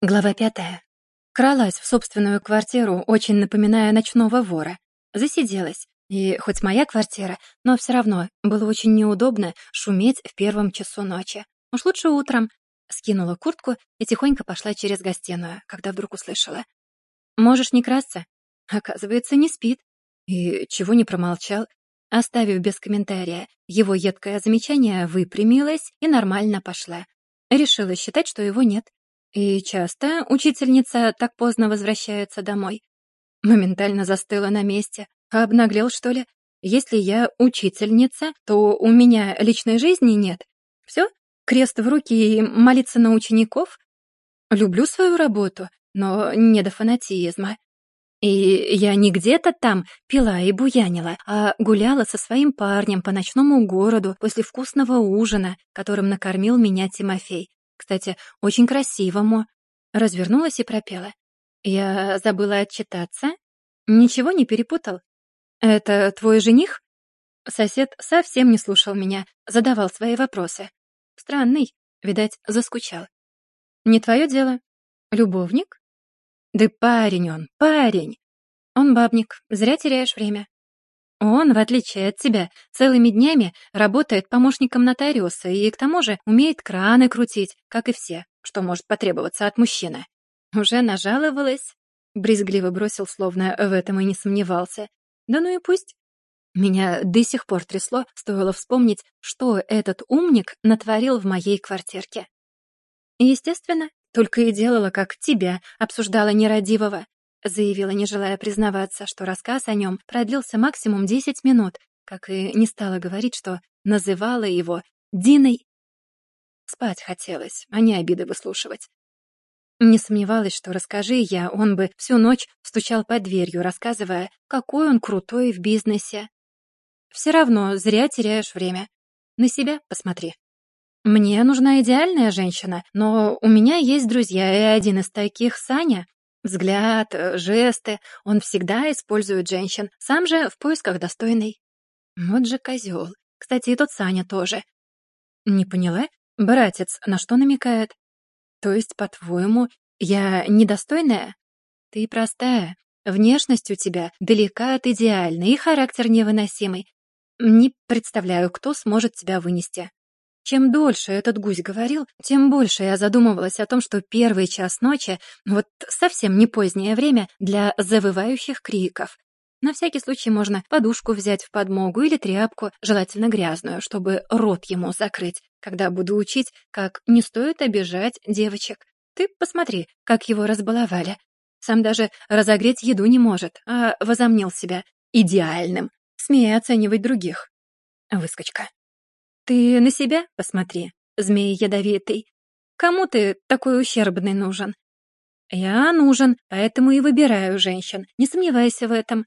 Глава пятая. Кралась в собственную квартиру, очень напоминая ночного вора. Засиделась. И хоть моя квартира, но все равно было очень неудобно шуметь в первом часу ночи. Уж лучше утром. Скинула куртку и тихонько пошла через гостиную, когда вдруг услышала. «Можешь не красться?» Оказывается, не спит. И чего не промолчал. Оставив без комментария его едкое замечание, выпрямилась и нормально пошла. Решила считать, что его нет. «И часто учительница так поздно возвращается домой?» Моментально застыла на месте. Обнаглел, что ли? Если я учительница, то у меня личной жизни нет. Все? Крест в руки и молиться на учеников? Люблю свою работу, но не до фанатизма. И я не где-то там пила и буянила, а гуляла со своим парнем по ночному городу после вкусного ужина, которым накормил меня Тимофей. Кстати, очень красивому. Развернулась и пропела. Я забыла отчитаться. Ничего не перепутал? Это твой жених? Сосед совсем не слушал меня, задавал свои вопросы. Странный, видать, заскучал. Не твое дело. Любовник? Да парень он, парень. Он бабник, зря теряешь время. Он, в отличие от тебя, целыми днями работает помощником нотариуса и к тому же умеет краны крутить, как и все, что может потребоваться от мужчины. Уже нажаловалась? Брезгливо бросил, словно в этом и не сомневался. Да ну и пусть. Меня до сих пор трясло, стоило вспомнить, что этот умник натворил в моей квартирке. Естественно, только и делала, как тебя обсуждала нерадивого, заявила, не желая признаваться, что рассказ о нем продлился максимум 10 минут, как и не стала говорить, что называла его Диной. Спать хотелось, а не обиды выслушивать. Не сомневалась, что расскажи я, он бы всю ночь стучал под дверью, рассказывая, какой он крутой в бизнесе. Все равно зря теряешь время. На себя посмотри. Мне нужна идеальная женщина, но у меня есть друзья, и один из таких — Саня. Взгляд, э, жесты. Он всегда использует женщин. Сам же в поисках достойной. Вот же козел. Кстати, и тот Саня тоже. Не поняла? Братец на что намекает? То есть, по-твоему, я недостойная? Ты простая. Внешность у тебя далека от идеальной и характер невыносимый. Не представляю, кто сможет тебя вынести. Чем дольше этот гусь говорил, тем больше я задумывалась о том, что первый час ночи — вот совсем не позднее время для завывающих криков. На всякий случай можно подушку взять в подмогу или тряпку, желательно грязную, чтобы рот ему закрыть, когда буду учить, как не стоит обижать девочек. Ты посмотри, как его разбаловали. Сам даже разогреть еду не может, а возомнил себя идеальным, смея оценивать других. Выскочка. Ты на себя посмотри, змей ядовитый. Кому ты такой ущербный нужен? Я нужен, поэтому и выбираю женщин. Не сомневайся в этом.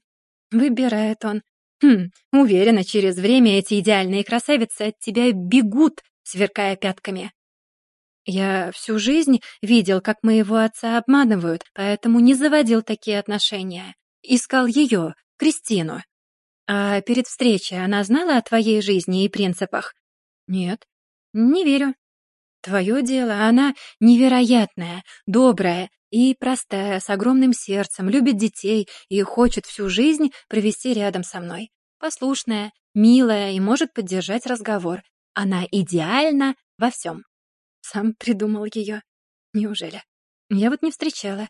Выбирает он. Хм, уверена, через время эти идеальные красавицы от тебя бегут, сверкая пятками. Я всю жизнь видел, как моего отца обманывают, поэтому не заводил такие отношения. Искал ее, Кристину. А перед встречей она знала о твоей жизни и принципах? Нет, не верю. Твое дело, она невероятная, добрая и простая, с огромным сердцем, любит детей и хочет всю жизнь провести рядом со мной. Послушная, милая и может поддержать разговор. Она идеальна во всем. Сам придумал ее. Неужели? Я вот не встречала.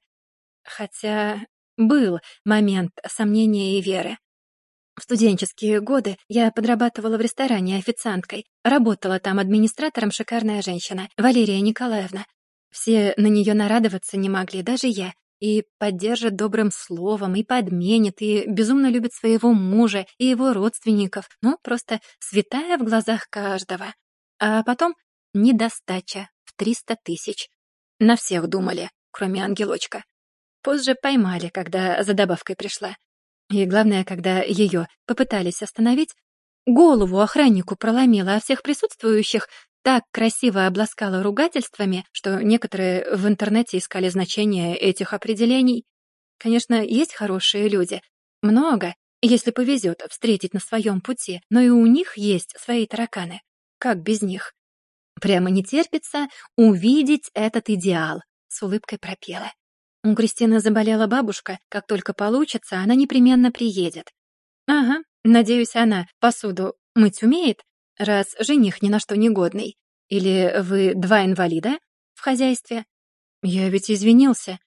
Хотя был момент сомнения и веры. В студенческие годы я подрабатывала в ресторане официанткой. Работала там администратором шикарная женщина, Валерия Николаевна. Все на нее нарадоваться не могли, даже я. И поддержит добрым словом, и подменит, и безумно любит своего мужа и его родственников. Ну, просто святая в глазах каждого. А потом недостача в 300 тысяч. На всех думали, кроме ангелочка. Позже поймали, когда за добавкой пришла. И главное, когда ее попытались остановить, голову охраннику проломила, а всех присутствующих так красиво обласкала ругательствами, что некоторые в интернете искали значение этих определений. Конечно, есть хорошие люди. Много, если повезет встретить на своем пути, но и у них есть свои тараканы. Как без них? Прямо не терпится увидеть этот идеал. с улыбкой пропела. У Кристины заболела бабушка, как только получится, она непременно приедет. Ага, надеюсь, она посуду мыть умеет, раз жених ни на что не годный. Или вы два инвалида в хозяйстве? Я ведь извинился.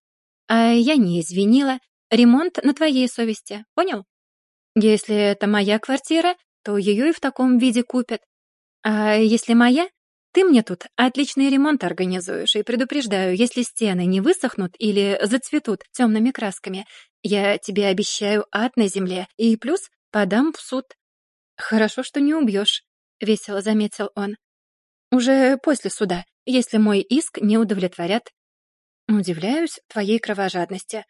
А я не извинила. Ремонт на твоей совести, понял? Если это моя квартира, то ее и в таком виде купят. А если моя, ты мне тут отличный ремонт организуешь и предупреждаю, если стены не высохнут или зацветут темными красками, я тебе обещаю ад на земле и плюс подам в суд. Хорошо, что не убьешь, весело заметил он. Уже после суда, если мой иск не удовлетворят. Удивляюсь твоей кровожадности.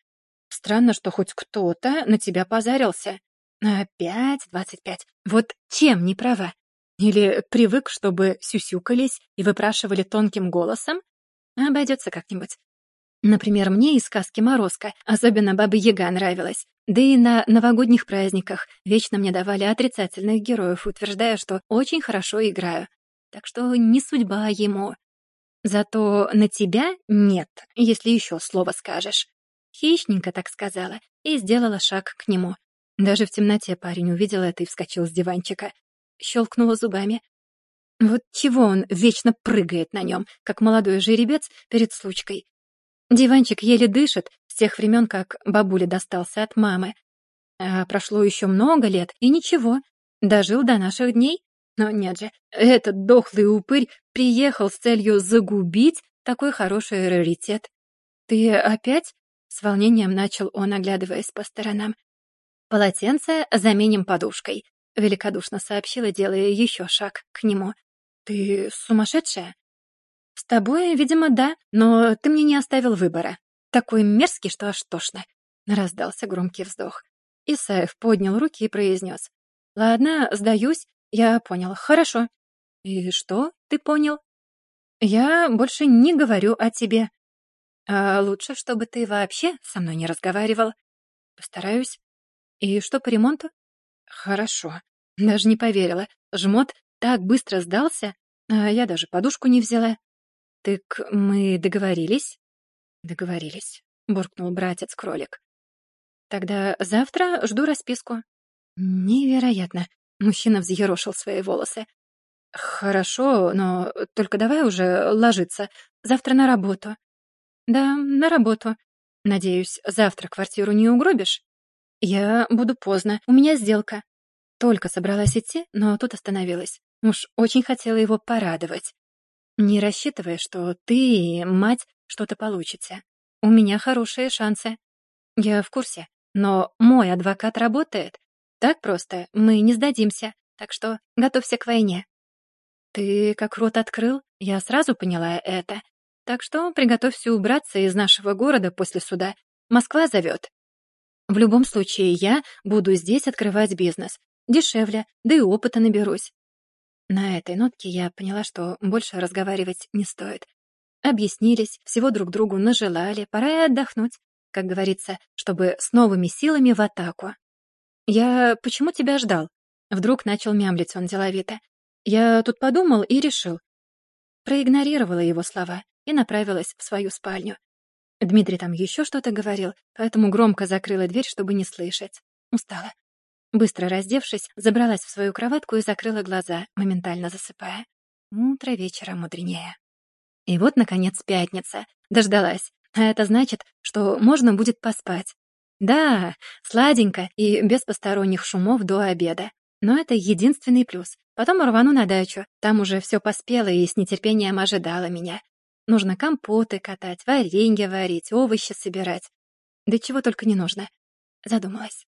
Странно, что хоть кто-то на тебя позарился. Опять двадцать пять. Вот чем не права? Или привык, чтобы сюсюкались и выпрашивали тонким голосом? Обойдется как-нибудь. Например, мне из сказки «Морозко» особенно Баба Яга нравилась. Да и на новогодних праздниках вечно мне давали отрицательных героев, утверждая, что очень хорошо играю. Так что не судьба ему. Зато на тебя нет, если еще слово скажешь. Хищненько так сказала и сделала шаг к нему. Даже в темноте парень увидел это и вскочил с диванчика. Щелкнула зубами. Вот чего он вечно прыгает на нем, как молодой жеребец перед случкой. Диванчик еле дышит с тех времен, как бабуле достался от мамы. А прошло еще много лет, и ничего, дожил до наших дней. Но нет же, этот дохлый упырь приехал с целью загубить такой хороший раритет. «Ты опять?» — с волнением начал он, оглядываясь по сторонам. «Полотенце заменим подушкой», — великодушно сообщила, делая еще шаг к нему. «Ты сумасшедшая?» «С тобой, видимо, да, но ты мне не оставил выбора. Такой мерзкий, что аж тошно». Раздался громкий вздох. Исаев поднял руки и произнес. «Ладно, сдаюсь. Я понял. Хорошо». «И что ты понял?» «Я больше не говорю о тебе. А лучше, чтобы ты вообще со мной не разговаривал. Постараюсь. И что по ремонту? Хорошо. Даже не поверила. Жмот так быстро сдался, а я даже подушку не взяла. Так мы договорились? Договорились, буркнул братец-кролик. Тогда завтра жду расписку. Невероятно. Мужчина взъерошил свои волосы. Хорошо, но только давай уже ложиться. Завтра на работу. Да, на работу. Надеюсь, завтра квартиру не угробишь? «Я буду поздно, у меня сделка». Только собралась идти, но тут остановилась. Уж очень хотела его порадовать. Не рассчитывая, что ты и мать что-то получите. У меня хорошие шансы. Я в курсе, но мой адвокат работает. Так просто мы не сдадимся, так что готовься к войне. Ты как рот открыл, я сразу поняла это. Так что приготовься убраться из нашего города после суда. Москва зовет. В любом случае, я буду здесь открывать бизнес. Дешевле, да и опыта наберусь. На этой нотке я поняла, что больше разговаривать не стоит. Объяснились, всего друг другу нажелали, пора и отдохнуть, как говорится, чтобы с новыми силами в атаку. «Я почему тебя ждал?» Вдруг начал мямлить он деловито. «Я тут подумал и решил». Проигнорировала его слова и направилась в свою спальню. Дмитрий там еще что-то говорил, поэтому громко закрыла дверь, чтобы не слышать. Устала. Быстро раздевшись, забралась в свою кроватку и закрыла глаза, моментально засыпая. Утро вечера мудренее. И вот, наконец, пятница. Дождалась. А это значит, что можно будет поспать. Да, сладенько и без посторонних шумов до обеда. Но это единственный плюс. Потом рвану на дачу. Там уже все поспело и с нетерпением ожидало меня. Нужно компоты катать, варенье варить, овощи собирать. Да чего только не нужно. Задумалась.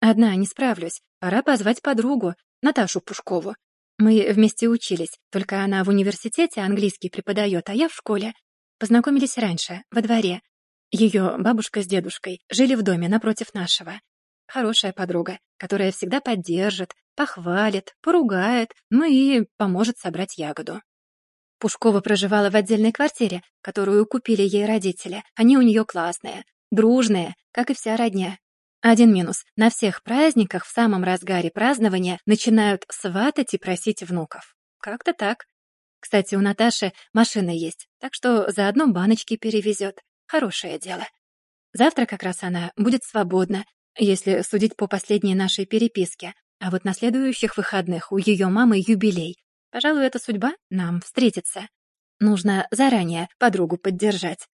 Одна не справлюсь. Пора позвать подругу, Наташу Пушкову. Мы вместе учились, только она в университете английский преподает, а я в школе. Познакомились раньше, во дворе. Ее бабушка с дедушкой жили в доме напротив нашего. Хорошая подруга, которая всегда поддержит, похвалит, поругает, ну и поможет собрать ягоду. Пушкова проживала в отдельной квартире, которую купили ей родители. Они у нее классные, дружные, как и вся родня. Один минус. На всех праздниках в самом разгаре празднования начинают сватать и просить внуков. Как-то так. Кстати, у Наташи машина есть, так что заодно баночки перевезет. Хорошее дело. Завтра как раз она будет свободна, если судить по последней нашей переписке. А вот на следующих выходных у ее мамы юбилей. Пожалуй, это судьба нам встретиться. Нужно заранее подругу поддержать.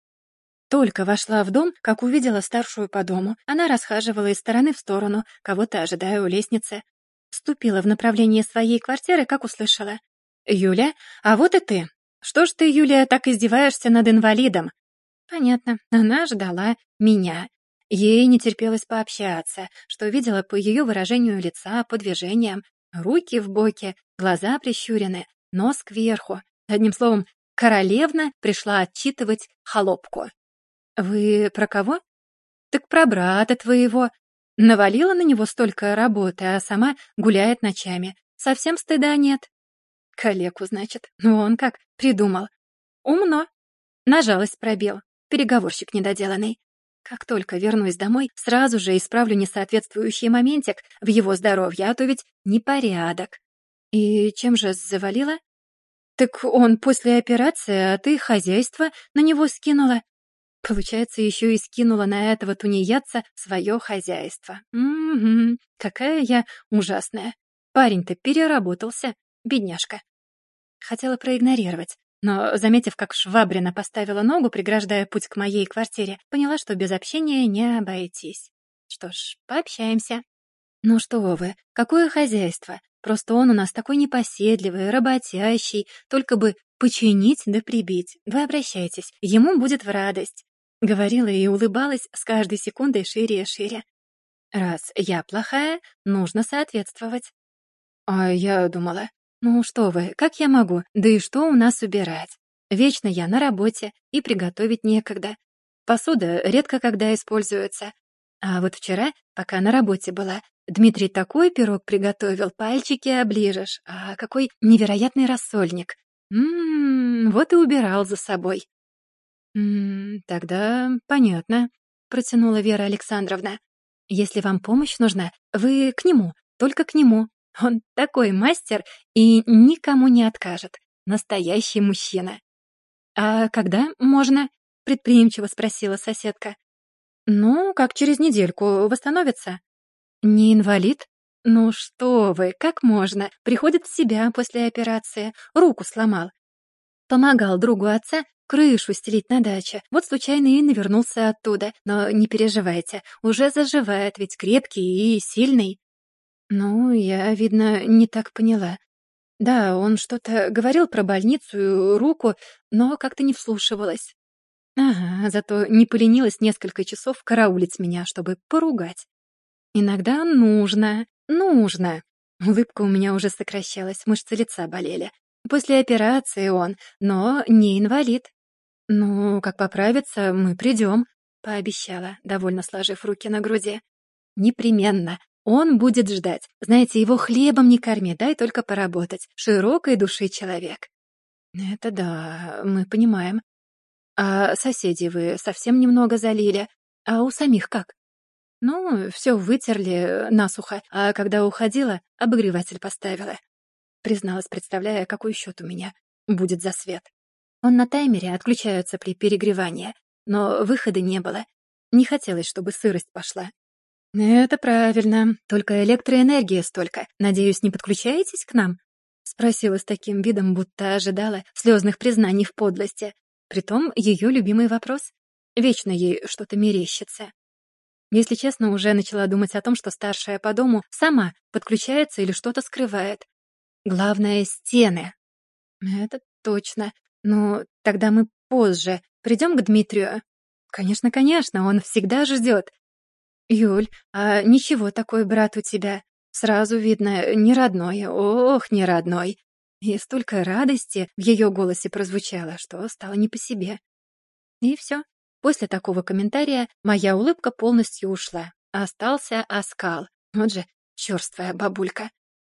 Только вошла в дом, как увидела старшую по дому. Она расхаживала из стороны в сторону, кого-то ожидая у лестницы. Ступила в направлении своей квартиры, как услышала. «Юля, а вот и ты. Что ж ты, Юлия, так издеваешься над инвалидом?» Понятно, она ждала меня. Ей не терпелось пообщаться, что видела по ее выражению лица, по движениям. Руки в боки, глаза прищурены, нос кверху. Одним словом, королевна пришла отчитывать холопку. «Вы про кого?» «Так про брата твоего. Навалила на него столько работы, а сама гуляет ночами. Совсем стыда нет». «Калеку, значит. Ну он как, придумал. Умно. Нажалась пробел. Переговорщик недоделанный. Как только вернусь домой, сразу же исправлю несоответствующий моментик в его здоровье, а то ведь непорядок. И чем же завалила? Так он после операции, а ты хозяйство на него скинула. Получается, еще и скинула на этого тунеядца свое хозяйство. Угу, какая я ужасная. Парень-то переработался, бедняжка. Хотела проигнорировать, но, заметив, как Швабрина поставила ногу, преграждая путь к моей квартире, поняла, что без общения не обойтись. Что ж, пообщаемся. Ну что вы, какое хозяйство? Просто он у нас такой непоседливый, работящий, только бы починить да прибить. Вы обращайтесь, ему будет в радость. Говорила и улыбалась с каждой секундой шире и шире. Раз я плохая, нужно соответствовать. А я думала, ну что вы, как я могу? Да и что у нас убирать? Вечно я на работе, и приготовить некогда. Посуда редко когда используется. А вот вчера, пока на работе была, Дмитрий такой пирог приготовил, пальчики оближешь. А какой невероятный рассольник. Ммм, вот и убирал за собой. «М -м, тогда понятно», — протянула Вера Александровна. «Если вам помощь нужна, вы к нему, только к нему. Он такой мастер и никому не откажет. Настоящий мужчина». «А когда можно?» — предприимчиво спросила соседка. «Ну, как через недельку восстановится». «Не инвалид?» «Ну что вы, как можно? Приходит в себя после операции, руку сломал. Помогал другу отца крышу стелить на даче. Вот случайно и навернулся оттуда. Но не переживайте, уже заживает, ведь крепкий и сильный. Ну, я, видно, не так поняла. Да, он что-то говорил про больницу и руку, но как-то не вслушивалась. Ага, зато не поленилась несколько часов караулить меня, чтобы поругать. Иногда нужно, нужно. Улыбка у меня уже сокращалась, мышцы лица болели. После операции он, но не инвалид. «Ну, как поправится, мы придем», — пообещала, довольно сложив руки на груди. «Непременно. Он будет ждать. Знаете, его хлебом не корми, дай только поработать. Широкой души человек». «Это да, мы понимаем. А соседи вы совсем немного залили. А у самих как?» «Ну, все вытерли насухо, а когда уходила, обогреватель поставила призналась, представляя, какой счет у меня будет за свет. Он на таймере отключается при перегревании, но выхода не было. Не хотелось, чтобы сырость пошла. «Это правильно. Только электроэнергии столько. Надеюсь, не подключаетесь к нам?» Спросила с таким видом, будто ожидала слезных признаний в подлости. Притом ее любимый вопрос. Вечно ей что-то мерещится. Если честно, уже начала думать о том, что старшая по дому сама подключается или что-то скрывает. Главное — стены. Это точно. Ну, тогда мы позже придем к Дмитрию. Конечно, конечно, он всегда ждет. Юль, а ничего такой брат у тебя. Сразу видно, не родной, ох, не родной. И столько радости в ее голосе прозвучало, что стало не по себе. И все. После такого комментария моя улыбка полностью ушла. Остался оскал. Вот же черствая бабулька.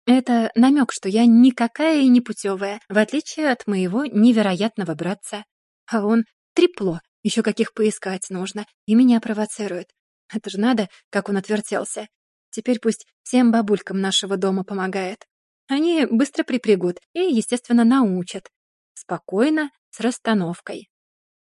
Это намек, что я никакая и не путевая, в отличие от моего невероятного братца. А он трепло, еще каких поискать нужно, и меня провоцирует. Это же надо, как он отвертелся. Теперь пусть всем бабулькам нашего дома помогает. Они быстро припрягут и, естественно, научат. Спокойно, с расстановкой.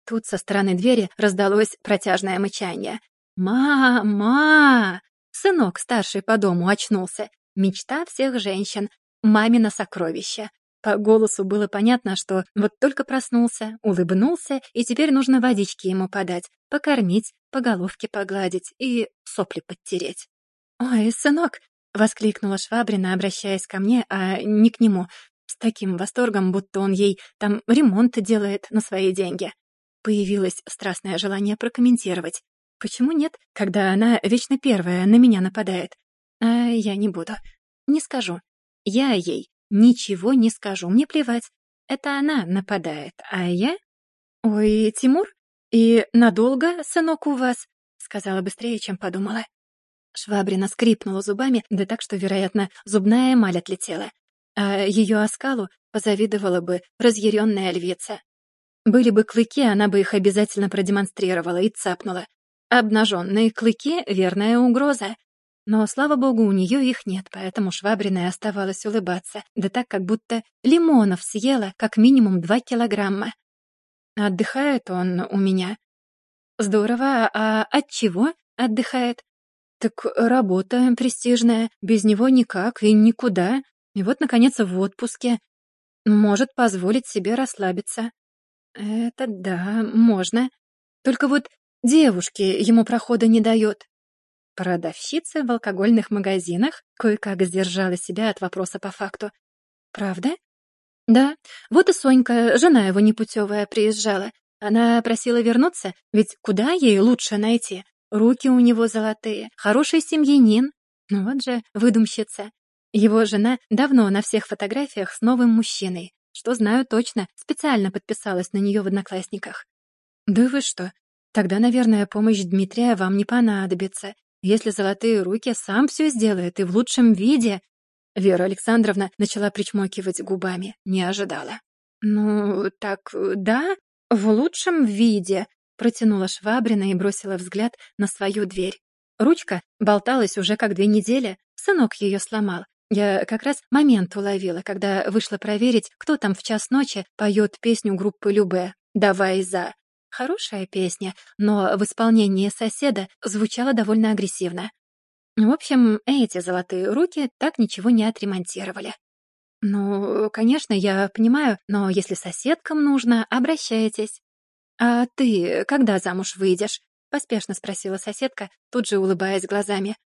Тут со стороны двери раздалось протяжное мычание. «Мама!» Сынок старший по дому очнулся. Мечта всех женщин. Мамино сокровище. По голосу было понятно, что вот только проснулся, улыбнулся, и теперь нужно водички ему подать, покормить, по головке погладить и сопли подтереть. «Ой, сынок!» — воскликнула Швабрина, обращаясь ко мне, а не к нему, с таким восторгом, будто он ей там ремонт делает на свои деньги. Появилось страстное желание прокомментировать. Почему нет, когда она вечно первая на меня нападает? А я не буду. Не скажу. Я ей ничего не скажу, мне плевать. Это она нападает, а я... Ой, Тимур? И надолго, сынок, у вас? Сказала быстрее, чем подумала. Швабрина скрипнула зубами, да так, что, вероятно, зубная эмаль отлетела. А ее оскалу позавидовала бы разъяренная львица. Были бы клыки, она бы их обязательно продемонстрировала и цапнула. Обнаженные клыки — верная угроза. Но, слава богу, у нее их нет, поэтому Швабриной оставалось улыбаться, да так, как будто лимонов съела как минимум два килограмма. Отдыхает он у меня. Здорово, а от чего отдыхает? Так работа престижная, без него никак и никуда. И вот, наконец, в отпуске. Может позволить себе расслабиться. Это да, можно. Только вот девушки ему прохода не дает. Продавщица в алкогольных магазинах кое-как сдержала себя от вопроса по факту. «Правда?» «Да. Вот и Сонька, жена его непутевая, приезжала. Она просила вернуться, ведь куда ей лучше найти? Руки у него золотые, хороший семьянин. Ну вот же выдумщица. Его жена давно на всех фотографиях с новым мужчиной. Что знаю точно, специально подписалась на нее в Одноклассниках. «Да вы что? Тогда, наверное, помощь Дмитрия вам не понадобится. Если золотые руки, сам все сделает и в лучшем виде». Вера Александровна начала причмокивать губами, не ожидала. «Ну, так, да, в лучшем виде», протянула Швабрина и бросила взгляд на свою дверь. Ручка болталась уже как две недели, сынок ее сломал. Я как раз момент уловила, когда вышла проверить, кто там в час ночи поет песню группы Любе «Давай за». Хорошая песня, но в исполнении соседа звучала довольно агрессивно. В общем, эти золотые руки так ничего не отремонтировали. Ну, конечно, я понимаю, но если соседкам нужно, обращайтесь. А ты когда замуж выйдешь? Поспешно спросила соседка, тут же улыбаясь глазами.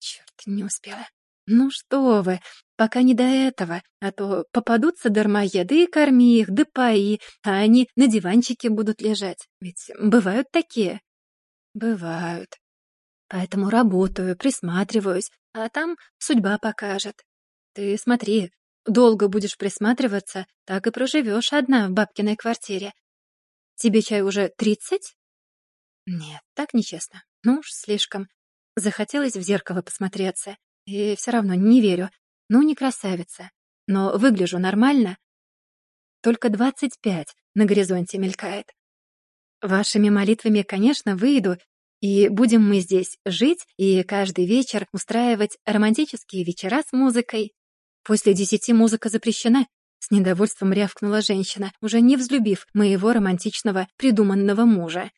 Черт, не успела. «Ну что вы, пока не до этого, а то попадутся дармоеды и корми их, да пои, а они на диванчике будут лежать. Ведь бывают такие». «Бывают. Поэтому работаю, присматриваюсь, а там судьба покажет. Ты смотри, долго будешь присматриваться, так и проживешь одна в бабкиной квартире. Тебе чай уже тридцать?» «Нет, так нечестно. Ну уж слишком. Захотелось в зеркало посмотреться. И все равно не верю. Ну, не красавица. Но выгляжу нормально. Только двадцать пять на горизонте мелькает. Вашими молитвами, конечно, выйду, и будем мы здесь жить и каждый вечер устраивать романтические вечера с музыкой. После десяти музыка запрещена. С недовольством рявкнула женщина, уже не взлюбив моего романтичного придуманного мужа.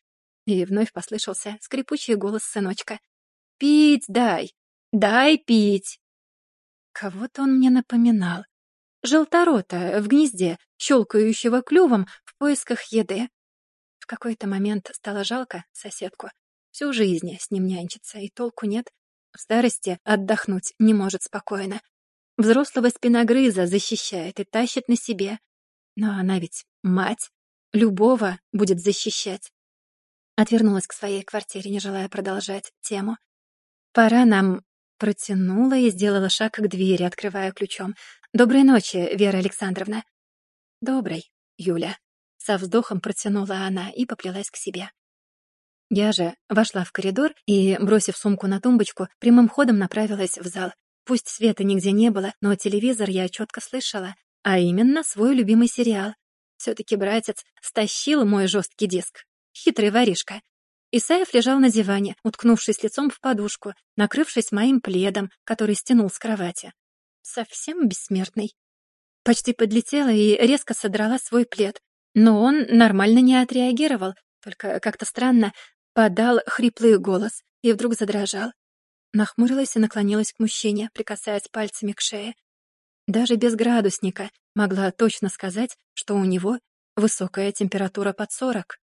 И вновь послышался скрипучий голос сыночка. «Пить дай! Дай пить!» Кого-то он мне напоминал. Желторота в гнезде, щелкающего клювом в поисках еды. В какой-то момент стало жалко соседку. Всю жизнь с ним нянчится, и толку нет. В старости отдохнуть не может спокойно. Взрослого спиногрыза защищает и тащит на себе. Но она ведь мать. Любого будет защищать. Отвернулась к своей квартире, не желая продолжать тему. Пора нам Протянула и сделала шаг к двери, открывая ключом. «Доброй ночи, Вера Александровна». «Доброй, Юля». Со вздохом протянула она и поплелась к себе. Я же вошла в коридор и, бросив сумку на тумбочку, прямым ходом направилась в зал. Пусть света нигде не было, но телевизор я четко слышала, а именно свой любимый сериал. Все-таки братец стащил мой жесткий диск. Хитрый воришка. Исаев лежал на диване, уткнувшись лицом в подушку, накрывшись моим пледом, который стянул с кровати. Совсем бессмертный. Почти подлетела и резко содрала свой плед. Но он нормально не отреагировал, только как-то странно подал хриплый голос и вдруг задрожал. Нахмурилась и наклонилась к мужчине, прикасаясь пальцами к шее. Даже без градусника могла точно сказать, что у него высокая температура под сорок.